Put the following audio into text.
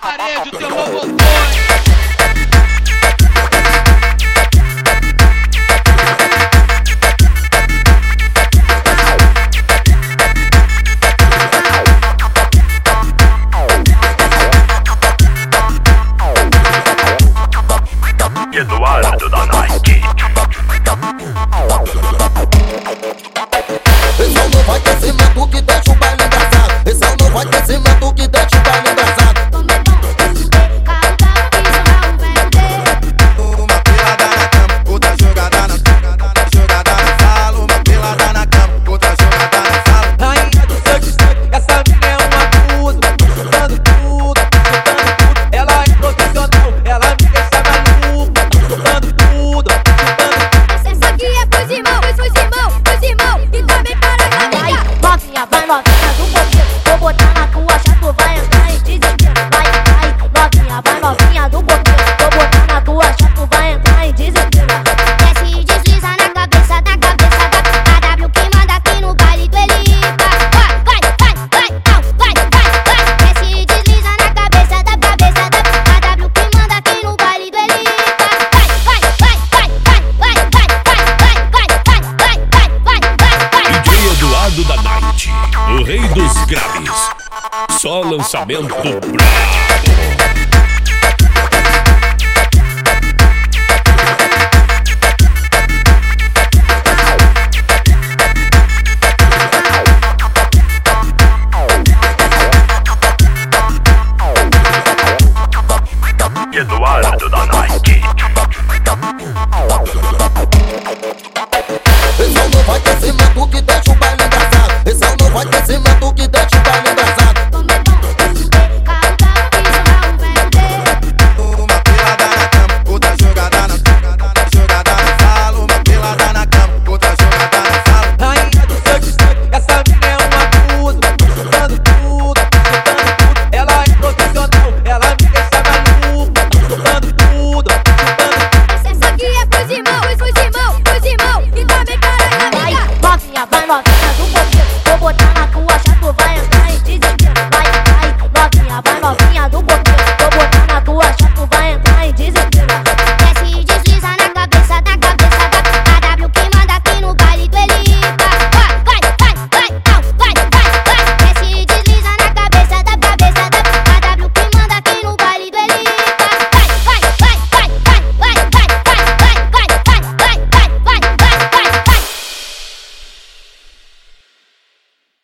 parede, o teu novo Eduardo Danado. What the fuck? graves. Só lançamento brabo. Eduardo da Nike. Não, não vai ter cimento que deixa. Look que that. te